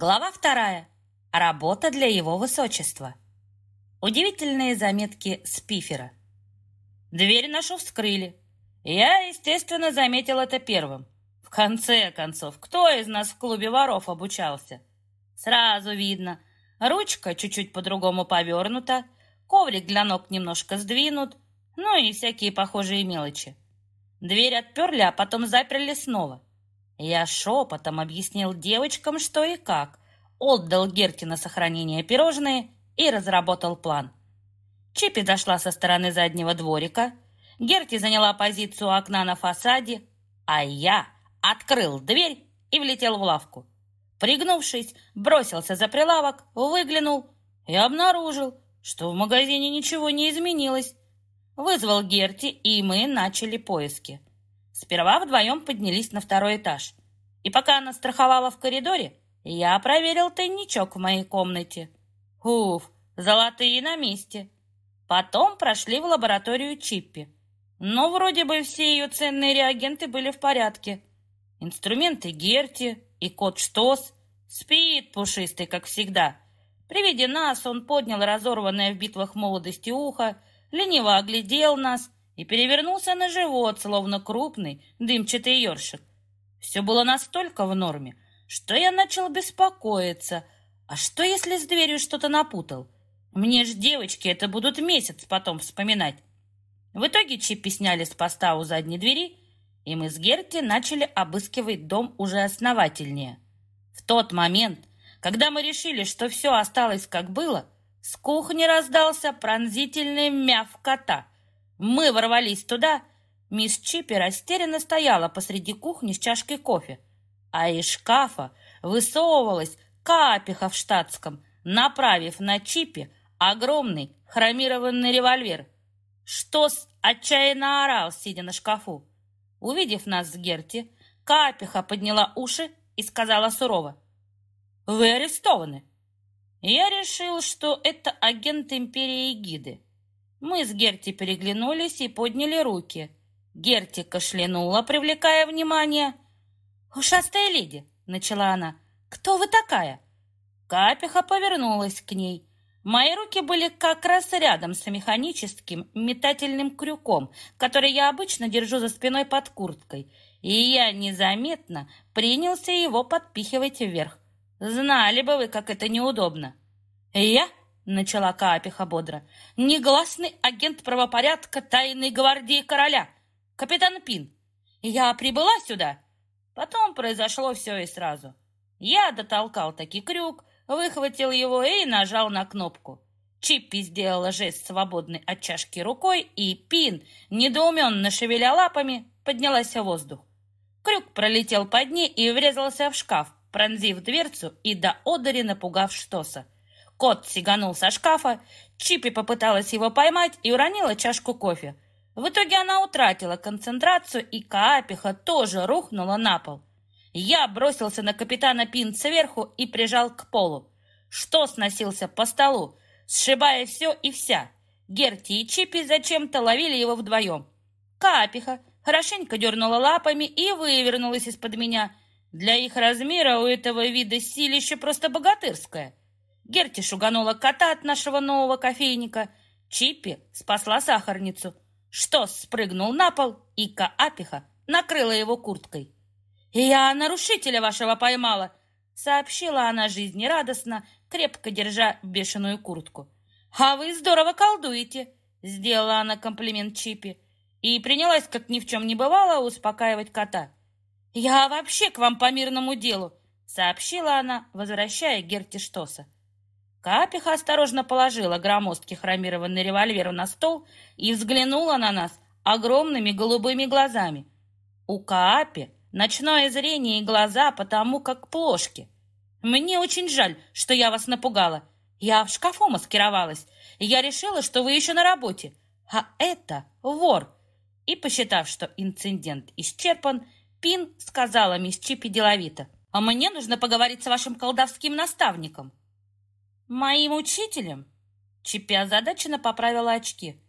Глава вторая. Работа для его высочества. Удивительные заметки Спифера. Дверь нашу вскрыли. Я, естественно, заметил это первым. В конце концов, кто из нас в клубе воров обучался? Сразу видно. Ручка чуть-чуть по-другому повернута, коврик для ног немножко сдвинут, ну и всякие похожие мелочи. Дверь отперли, а потом заперли снова. Я шепотом объяснил девочкам, что и как, отдал Герти на сохранение пирожные и разработал план. Чипи зашла со стороны заднего дворика, Герти заняла позицию окна на фасаде, а я открыл дверь и влетел в лавку. Пригнувшись, бросился за прилавок, выглянул и обнаружил, что в магазине ничего не изменилось. Вызвал Герти, и мы начали поиски. Сперва вдвоем поднялись на второй этаж. И пока она страховала в коридоре, я проверил тайничок в моей комнате. Уф, золотые на месте. Потом прошли в лабораторию Чиппи. Но вроде бы все ее ценные реагенты были в порядке. Инструменты Герти и кот Штос. Спит пушистый, как всегда. При виде нас он поднял разорванное в битвах молодости ухо, лениво оглядел нас и перевернулся на живот, словно крупный дымчатый ёршик. Все было настолько в норме, что я начал беспокоиться. А что, если с дверью что-то напутал? Мне ж девочки это будут месяц потом вспоминать. В итоге Чиппи сняли с поста у задней двери, и мы с Герти начали обыскивать дом уже основательнее. В тот момент, когда мы решили, что все осталось как было, с кухни раздался пронзительный мяв кота — мы ворвались туда. Мисс Чиппи растерянно стояла посреди кухни с чашкой кофе, а из шкафа высовывалась капиха в штатском, направив на Чиппи огромный хромированный револьвер. Что отчаянно орал, сидя на шкафу. Увидев нас с Герти, Капиха подняла уши и сказала сурово. «Вы арестованы». Я решил, что это агент империи Гиды. Мы с Герти переглянулись и подняли руки. Герти кашлянула, привлекая внимание. «Ушастая леди!» — начала она. «Кто вы такая?» Капиха повернулась к ней. Мои руки были как раз рядом с механическим метательным крюком, который я обычно держу за спиной под курткой, и я незаметно принялся его подпихивать вверх. Знали бы вы, как это неудобно. «Я начала Каапиха бодро. «Негласный агент правопорядка тайной гвардии короля, капитан Пин. Я прибыла сюда». Потом произошло все и сразу. Я дотолкал таки крюк, выхватил его и нажал на кнопку. Чиппи сделала жест свободной от чашки рукой, и Пин, недоуменно шевеля лапами, поднялась в воздух. Крюк пролетел под ней и врезался в шкаф, пронзив дверцу и до одери напугав Штоса. Кот сиганул со шкафа, Чипи попыталась его поймать и уронила чашку кофе. В итоге она утратила концентрацию, и Каапиха тоже рухнула на пол. Я бросился на капитана Пин сверху и прижал к полу. Что сносился по столу, сшибая все и вся. Герти и Чипи зачем-то ловили его вдвоем. Капиха хорошенько дернула лапами и вывернулась из-под меня. Для их размера у этого вида силище просто богатырское. Герти шуганула кота от нашего нового кофейника. Чиппи спасла сахарницу. Что спрыгнул на пол, и Каапиха накрыла его курткой. «Я нарушителя вашего поймала!» сообщила она жизнерадостно, крепко держа бешеную куртку. «А вы здорово колдуете!» сделала она комплимент Чипи и принялась, как ни в чем не бывало, успокаивать кота. «Я вообще к вам по мирному делу!» сообщила она, возвращая Герти Штоса. Капиха осторожно положила громоздкий хромированный револьвер на стол и взглянула на нас огромными голубыми глазами. У Каапи ночное зрение и глаза потому как плошки. Мне очень жаль, что я вас напугала. Я в шкафу маскировалась, я решила, что вы еще на работе. А это вор. И, посчитав, что инцидент исчерпан, Пин сказала мисс Чипи деловито. «А мне нужно поговорить с вашим колдовским наставником». «Моим учителем?» Чипи озадаченно поправила очки.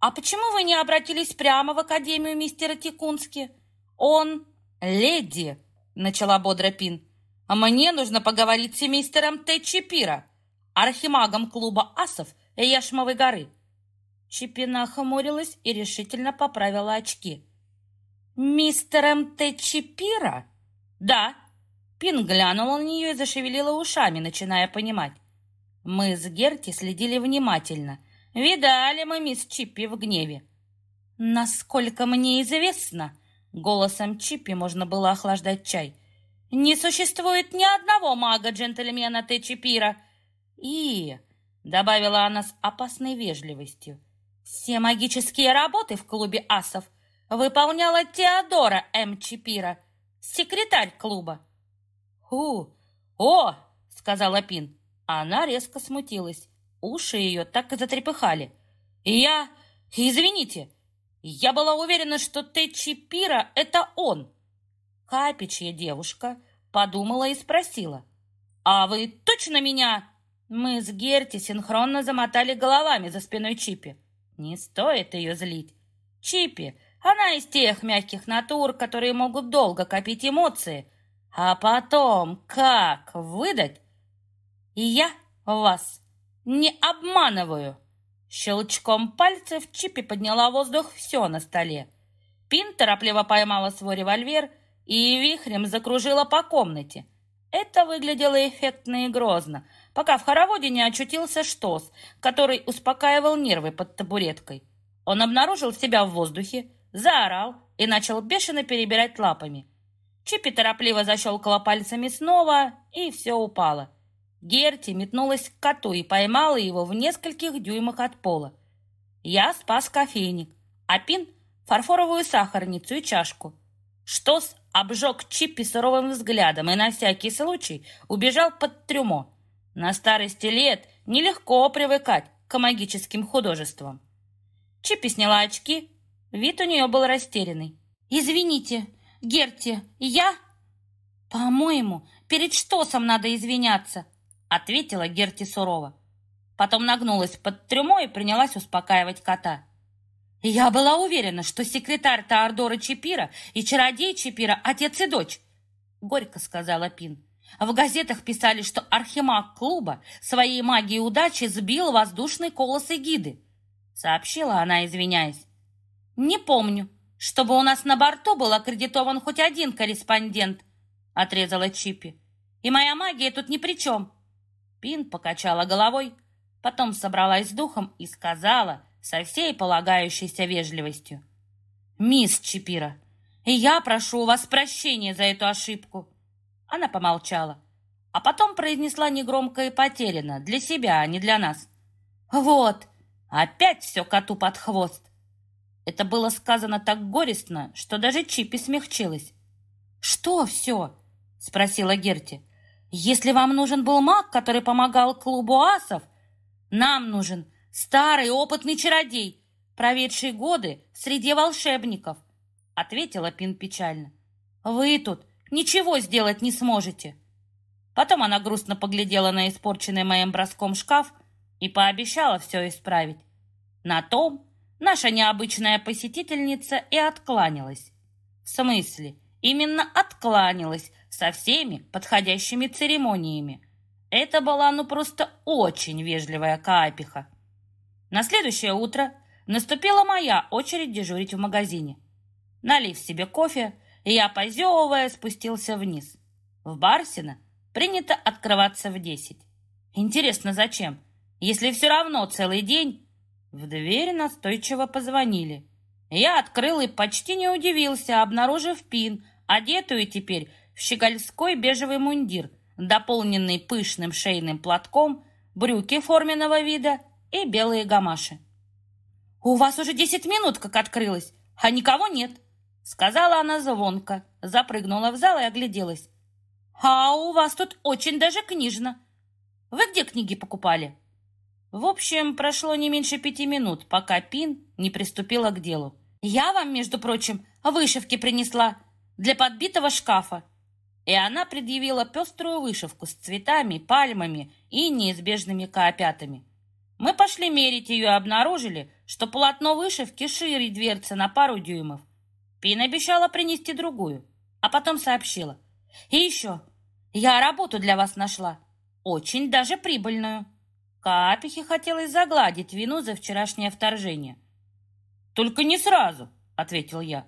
«А почему вы не обратились прямо в академию мистера Тикунски? Он леди!» — начала бодро Пин. Мне нужно поговорить с мистером Т. Чипира, архимагом клуба асов Яшмовой горы. Чипина хмурилась и решительно поправила очки. «Мистером Т. Чипира?» «Да». Пин глянула на нее и зашевелила ушами, начиная понимать. Мы с Герти следили внимательно. Видали мы мисс Чиппи в гневе. «Насколько мне известно», — голосом Чиппи можно было охлаждать чай, «не существует ни одного мага-джентльмена Т. Чипира». «И», — добавила она с опасной вежливостью, «все магические работы в клубе асов выполняла Теодора М. Чипира, секретарь клуба». «Ху! О!» — сказала Пин. Она резко смутилась. Уши ее так и затрепыхали. «Я... Извините, я была уверена, что Течи Пира — это он!» Капичья девушка подумала и спросила. «А вы точно меня...» Мы с Герти синхронно замотали головами за спиной Чипи. Не стоит ее злить. Чипи, она из тех мягких натур, которые могут долго копить эмоции, а потом как выдать? И я вас не обманываю. Щелчком пальцев Чипи подняла в воздух все на столе. Пин торопливо поймала свой револьвер и вихрем закружила по комнате. Это выглядело эффектно и грозно, пока в хороводе не очутился Штос, который успокаивал нервы под табуреткой. Он обнаружил себя в воздухе, заорал и начал бешено перебирать лапами. Чипи торопливо защелкала пальцами снова, и все упало. Герти метнулась к коту и поймала его в нескольких дюймах от пола. Я спас кофейник, а Пин — фарфоровую сахарницу и чашку. Штос обжег Чиппи суровым взглядом и на всякий случай убежал под трюмо. На старости лет нелегко привыкать к магическим художествам. Чиппи сняла очки, вид у нее был растерянный. «Извините, Герти, я...» «По-моему, перед Штосом надо извиняться», ответила Герти сурово. Потом нагнулась под трюмо и принялась успокаивать кота. Я была уверена, что секретарь Таордора Чипира и чародей Чипира отец и дочь, горько сказала Пин. В газетах писали, что архимаг клуба своей магией удачи сбил воздушный колос эгиды. Сообщила она, извиняясь. Не помню, чтобы у нас на борту был аккредитован хоть один корреспондент, отрезала Чипи. И моя магия тут ни при чем. Пин покачала головой, потом собралась с духом и сказала со всей полагающейся вежливостью. «Мисс Чипира, я прошу у вас прощения за эту ошибку». Она помолчала, а потом произнесла негромко и потерянно, для себя, а не для нас. «Вот, опять все коту под хвост». Это было сказано так горестно, что даже Чипи смягчилась. «Что все?» — спросила Герти. Если вам нужен был маг, который помогал клубу асов, нам нужен старый опытный чародей, проведший годы среди волшебников, ответила Пин печально. Вы тут ничего сделать не сможете. Потом она грустно поглядела на испорченный моим броском шкаф и пообещала все исправить. На том наша необычная посетительница и откланялась. В смысле, именно откланялась, со всеми подходящими церемониями. Это была ну просто очень вежливая Каапиха. На следующее утро наступила моя очередь дежурить в магазине. Налив себе кофе, я, позевывая, спустился вниз. В Барсино принято открываться в десять. Интересно, зачем? Если все равно целый день... В дверь настойчиво позвонили. Я открыл и почти не удивился, обнаружив пин, одетую теперь в щегольской бежевый мундир, дополненный пышным шейным платком, брюки форменного вида и белые гамаши. «У вас уже десять минут, как открылось, а никого нет», сказала она звонко, запрыгнула в зал и огляделась. «А у вас тут очень даже книжно. Вы где книги покупали?» В общем, прошло не меньше пяти минут, пока Пин не приступила к делу. «Я вам, между прочим, вышивки принесла для подбитого шкафа и она предъявила пеструю вышивку с цветами, пальмами и неизбежными коопятами. Мы пошли мерить ее и обнаружили, что полотно вышивки шире дверцы на пару дюймов. Пин обещала принести другую, а потом сообщила. И еще, Я работу для вас нашла. Очень даже прибыльную. Капихе хотелось загладить вину за вчерашнее вторжение. «Только не сразу», — ответил я.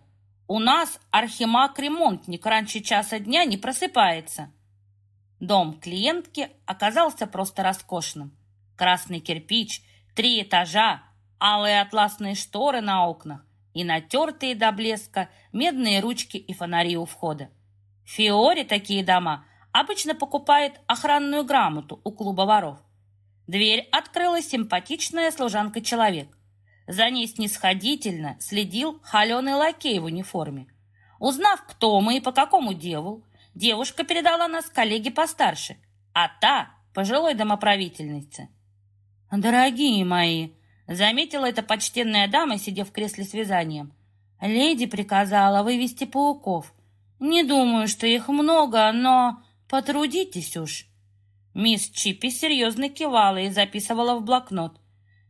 «У нас архимаг-ремонтник раньше часа дня не просыпается». Дом клиентки оказался просто роскошным. Красный кирпич, три этажа, алые атласные шторы на окнах и натертые до блеска медные ручки и фонари у входа. В Фиоре такие дома обычно покупает охранную грамоту у клуба воров. Дверь открыла симпатичная служанка-человек. За ней снисходительно следил холеный лакей в униформе. Узнав, кто мы и по какому делу, девушка передала нас коллеге постарше, а та — пожилой домоправительнице. «Дорогие мои!» — заметила эта почтенная дама, сидя в кресле с вязанием. «Леди приказала вывести пауков. Не думаю, что их много, но потрудитесь уж». Мисс Чиппи серьезно кивала и записывала в блокнот.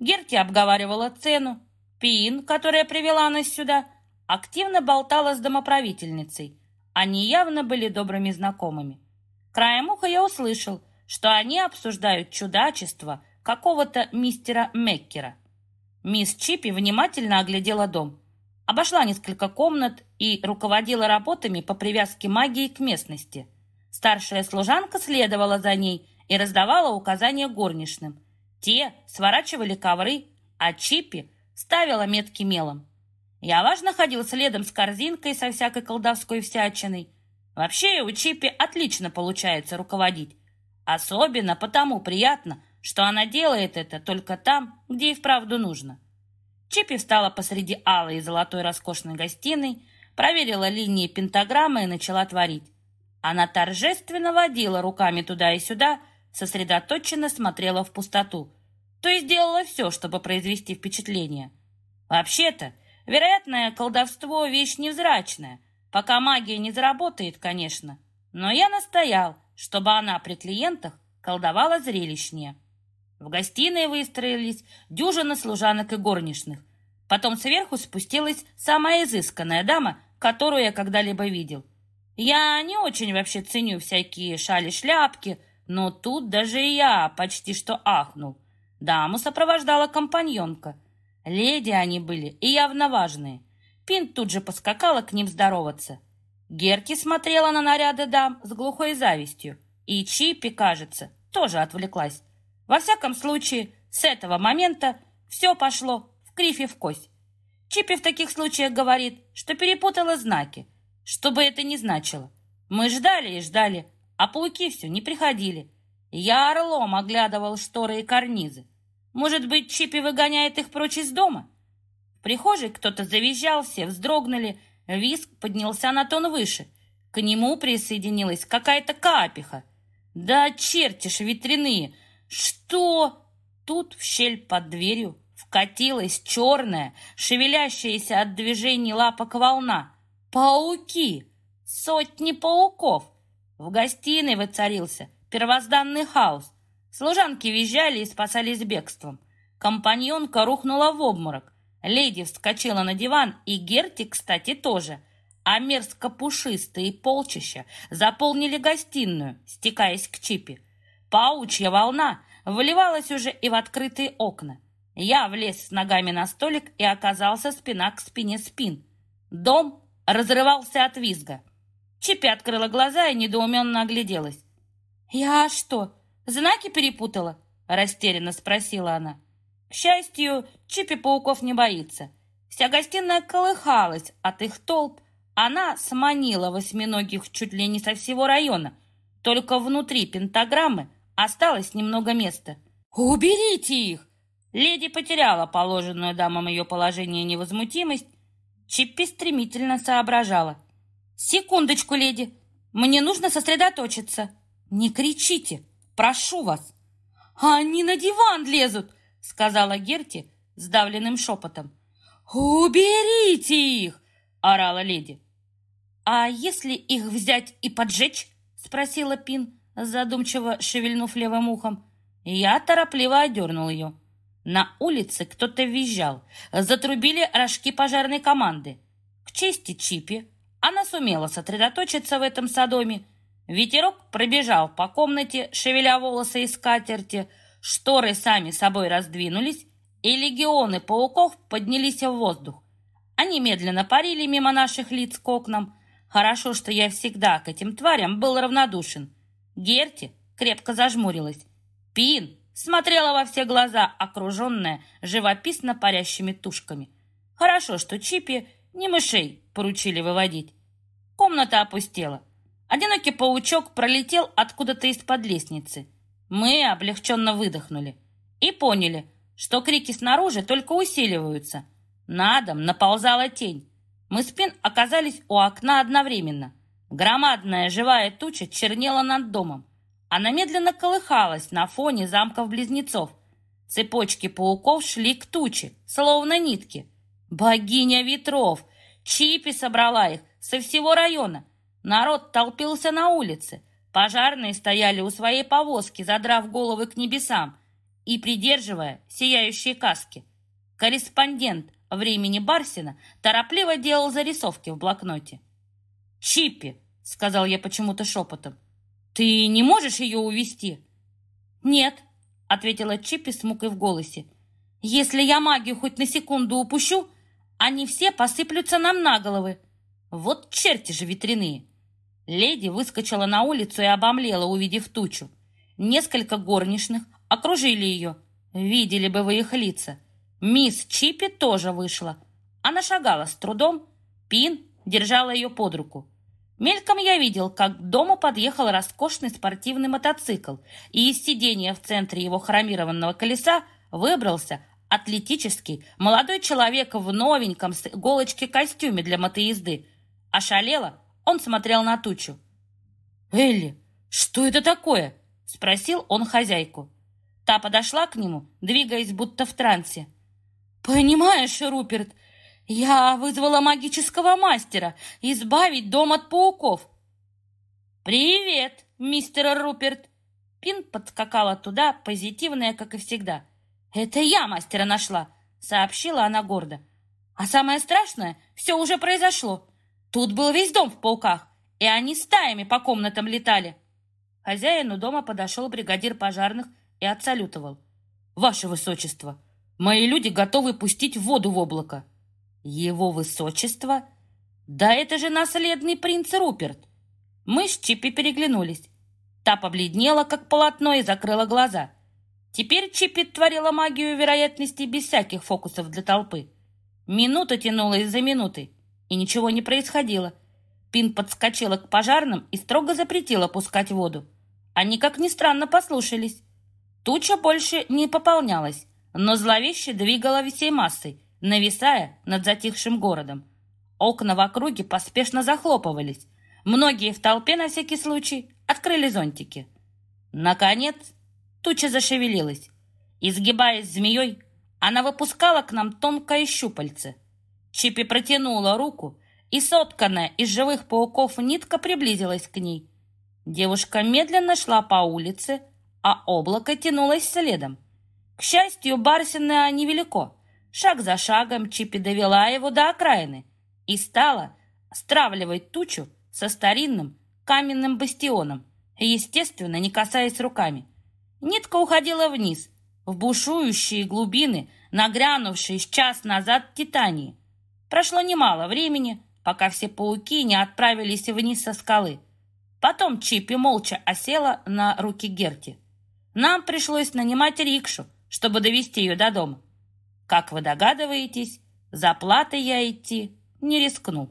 Герти обговаривала цену. Пин, которая привела нас сюда, активно болтала с домоправительницей. Они явно были добрыми знакомыми. Краем уха я услышал, что они обсуждают чудачество какого-то мистера Меккера. Мисс Чиппи внимательно оглядела дом. Обошла несколько комнат и руководила работами по привязке магии к местности. Старшая служанка следовала за ней и раздавала указания горничным. Те сворачивали ковры, а Чиппи ставила метки мелом. Я важно ходил следом с корзинкой со всякой колдовской всячиной. Вообще у Чиппи отлично получается руководить. Особенно потому приятно, что она делает это только там, где и вправду нужно. Чиппи встала посреди алой и золотой роскошной гостиной, проверила линии пентаграммы и начала творить. Она торжественно водила руками туда и сюда, сосредоточенно смотрела в пустоту, то есть делала все, чтобы произвести впечатление. Вообще-то, вероятное колдовство — вещь невзрачная, пока магия не заработает, конечно, но я настоял, чтобы она при клиентах колдовала зрелищнее. В гостиной выстроились дюжина служанок и горничных. Потом сверху спустилась самая изысканная дама, которую я когда-либо видел. Я не очень вообще ценю всякие шали-шляпки, но тут даже я почти что ахнул. Даму сопровождала компаньонка. Леди они были и явно важные. Пин тут же поскакала к ним здороваться. Герки смотрела на наряды дам с глухой завистью. И Чипи, кажется, тоже отвлеклась. Во всяком случае, с этого момента все пошло в кривь и в кость. Чипи в таких случаях говорит, что перепутала знаки, что бы это ни значило. Мы ждали и ждали, а пауки все не приходили. Я орлом оглядывал шторы и карнизы. Может быть, Чипи выгоняет их прочь из дома? В прихожей кто-то завизжал, все вздрогнули. Виск поднялся на тон выше. К нему присоединилась какая-то капиха. Да чертишь ветряные! Что? Тут в щель под дверью вкатилась черная, шевелящаяся от движений лапок волна. Пауки! Сотни пауков! В гостиной воцарился первозданный хаос. Служанки визжали и спасались бегством. Компаньонка рухнула в обморок. Леди вскочила на диван, и Герти, кстати, тоже. А мерзко-пушистые полчища заполнили гостиную, стекаясь к Чипи. Паучья волна выливалась уже и в открытые окна. Я влез с ногами на столик и оказался спина к спине спин. Дом разрывался от визга. Чипи открыла глаза и недоуменно огляделась. «Я что, знаки перепутала?» — растерянно спросила она. К счастью, Чипи пауков не боится. Вся гостиная колыхалась от их толп. Она сманила восьминогих чуть ли не со всего района. Только внутри пентаграммы осталось немного места. «Уберите их!» Леди потеряла положенную дамам ее положение невозмутимость. Чиппи стремительно соображала — «Секундочку, леди! Мне нужно сосредоточиться!» «Не кричите! Прошу вас!» «Они на диван лезут!» — сказала Герти сдавленным шепотом. «Уберите их!» — орала леди. «А если их взять и поджечь?» — спросила Пин, задумчиво шевельнув левым ухом. Я торопливо одернул ее. На улице кто-то визжал. Затрубили рожки пожарной команды. К чести Чипи она сумела сосредоточиться в этом садоме. Ветерок пробежал по комнате, шевеля волосы и скатерти, шторы сами собой раздвинулись, и легионы пауков поднялись в воздух. Они медленно парили мимо наших лиц к окнам. Хорошо, что я всегда к этим тварям был равнодушен. Герти крепко зажмурилась. Пин смотрела во все глаза, окруженная живописно парящими тушками. Хорошо, что Чипи не мышей поручили выводить. Комната опустела. Одинокий паучок пролетел откуда-то из-под лестницы. Мы облегченно выдохнули и поняли, что крики снаружи только усиливаются. На дом наползала тень. Мы спин оказались у окна одновременно. Громадная живая туча чернела над домом. Она медленно колыхалась на фоне замков-близнецов. Цепочки пауков шли к туче, словно нитки. Богиня ветров! Чипи собрала их со всего района. Народ толпился на улице. Пожарные стояли у своей повозки, задрав головы к небесам и придерживая сияющие каски. Корреспондент времени Барсина торопливо делал зарисовки в блокноте. «Чипи!» — сказал я почему-то шепотом. «Ты не можешь ее увести?» «Нет», — ответила Чипи с мукой в голосе. «Если я магию хоть на секунду упущу, они все посыплются нам на головы. Вот черти же ветряные!» Леди выскочила на улицу и обомлела, увидев тучу. Несколько горничных окружили ее. Видели бы вы их лица. Мисс Чипи тоже вышла. Она шагала с трудом. Пин держала ее под руку. Мельком я видел, как к дому подъехал роскошный спортивный мотоцикл, и из сидения в центре его хромированного колеса выбрался атлетический молодой человек в новеньком с иголочки костюме для мотоезды. Ошалело, он смотрел на тучу. «Элли, что это такое?» — спросил он хозяйку. Та подошла к нему, двигаясь будто в трансе. «Понимаешь, Руперт, я вызвала магического мастера избавить дом от пауков. Привет, мистер Руперт. Пин подскакала туда, позитивная, как и всегда. Это я мастера нашла, сообщила она гордо. А самое страшное, все уже произошло. Тут был весь дом в пауках, и они стаями по комнатам летали. Хозяину дома подошел бригадир пожарных и отсалютовал. «Ваше Высочество, мои люди готовы пустить воду в облако». Его высочество? Да это же наследный принц Руперт. Мы с Чипи переглянулись. Та побледнела, как полотно, и закрыла глаза. Теперь Чипи творила магию вероятности без всяких фокусов для толпы. Минута тянулась за минутой, и ничего не происходило. Пин подскочила к пожарным и строго запретила пускать воду. Они, как ни странно, послушались. Туча больше не пополнялась, но зловеще двигала всей массой, нависая над затихшим городом. Окна в округе поспешно захлопывались. Многие в толпе на всякий случай открыли зонтики. Наконец, туча зашевелилась. Изгибаясь змеей, она выпускала к нам тонкое щупальце. Чипи протянула руку, и сотканная из живых пауков нитка приблизилась к ней. Девушка медленно шла по улице, а облако тянулось следом. К счастью, Барсина невелико. Шаг за шагом Чипи довела его до окраины и стала стравливать тучу со старинным каменным бастионом, естественно, не касаясь руками. Нитка уходила вниз, в бушующие глубины, нагрянувшие час назад Титании. Прошло немало времени, пока все пауки не отправились вниз со скалы. Потом Чипи молча осела на руки Герти. Нам пришлось нанимать рикшу, чтобы довести ее до дома. Как вы догадываетесь, за платой я идти не рискну.